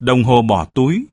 Đồng hồ bỏ túi,